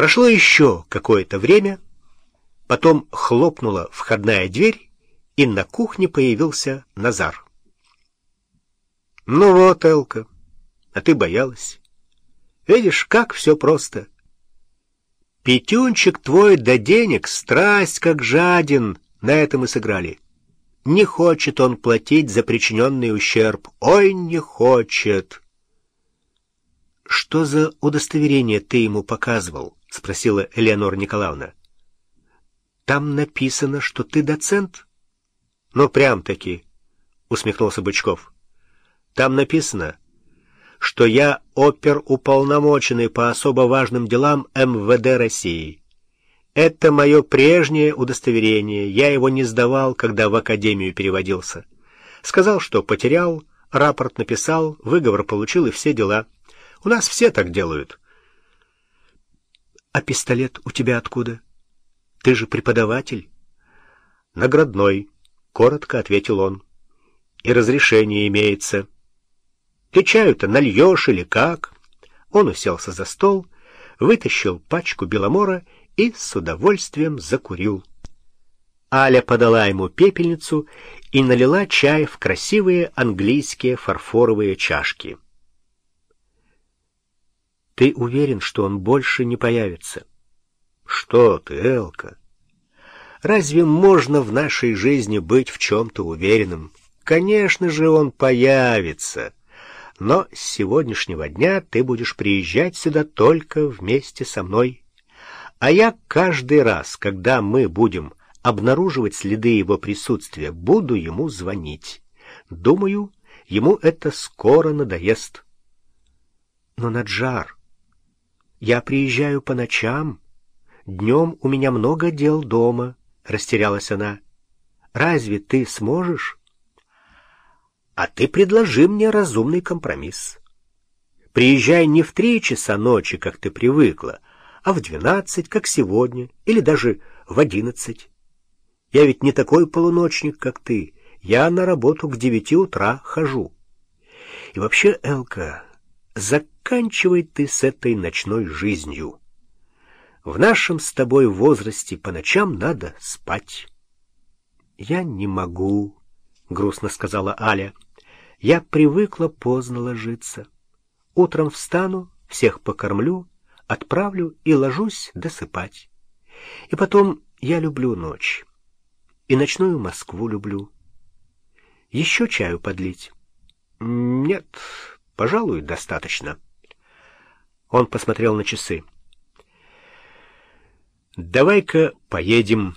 Прошло еще какое-то время, потом хлопнула входная дверь, и на кухне появился Назар. «Ну вот, Элка, а ты боялась. Видишь, как все просто. Петюнчик твой до денег, страсть как жаден, на этом и сыграли. Не хочет он платить за причиненный ущерб. Ой, не хочет!» «Что за удостоверение ты ему показывал?» — спросила Элеонора Николаевна. «Там написано, что ты доцент?» «Ну, прям-таки», — усмехнулся Бычков. «Там написано, что я опер-уполномоченный по особо важным делам МВД России. Это мое прежнее удостоверение, я его не сдавал, когда в академию переводился. Сказал, что потерял, рапорт написал, выговор получил и все дела». У нас все так делают. — А пистолет у тебя откуда? Ты же преподаватель. — Наградной, — коротко ответил он. — И разрешение имеется. — Ты чаю-то нальешь или как? Он уселся за стол, вытащил пачку беломора и с удовольствием закурил. Аля подала ему пепельницу и налила чай в красивые английские фарфоровые чашки. Ты уверен, что он больше не появится? Что ты, Элка? Разве можно в нашей жизни быть в чем-то уверенным? Конечно же, он появится. Но с сегодняшнего дня ты будешь приезжать сюда только вместе со мной. А я каждый раз, когда мы будем обнаруживать следы его присутствия, буду ему звонить. Думаю, ему это скоро надоест. Но, Наджар, я приезжаю по ночам. Днем у меня много дел дома, — растерялась она. Разве ты сможешь? А ты предложи мне разумный компромисс. Приезжай не в три часа ночи, как ты привыкла, а в двенадцать, как сегодня, или даже в одиннадцать. Я ведь не такой полуночник, как ты. Я на работу к девяти утра хожу. И вообще, Элка, заканчивай ты с этой ночной жизнью. В нашем с тобой возрасте по ночам надо спать. — Я не могу, — грустно сказала Аля. — Я привыкла поздно ложиться. Утром встану, всех покормлю, отправлю и ложусь досыпать. И потом я люблю ночь. И ночную Москву люблю. Еще чаю подлить? — Нет, Пожалуй, достаточно. Он посмотрел на часы. «Давай-ка поедем.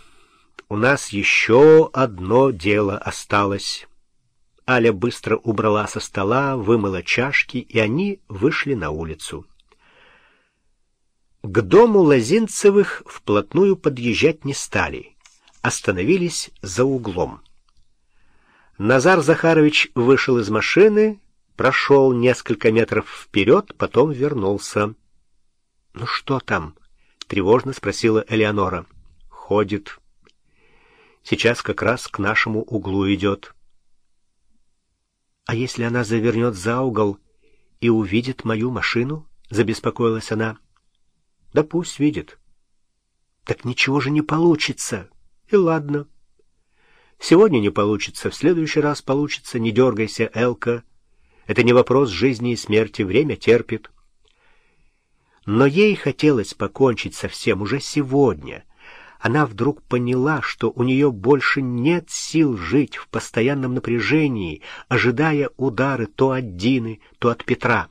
У нас еще одно дело осталось». Аля быстро убрала со стола, вымыла чашки, и они вышли на улицу. К дому Лозинцевых вплотную подъезжать не стали, остановились за углом. Назар Захарович вышел из машины прошел несколько метров вперед, потом вернулся. — Ну что там? — тревожно спросила Элеонора. — Ходит. Сейчас как раз к нашему углу идет. — А если она завернет за угол и увидит мою машину? — забеспокоилась она. — Да пусть видит. — Так ничего же не получится. И ладно. Сегодня не получится, в следующий раз получится. Не дергайся, Элка. — это не вопрос жизни и смерти, время терпит. Но ей хотелось покончить со всем уже сегодня. Она вдруг поняла, что у нее больше нет сил жить в постоянном напряжении, ожидая удары то от Дины, то от Петра.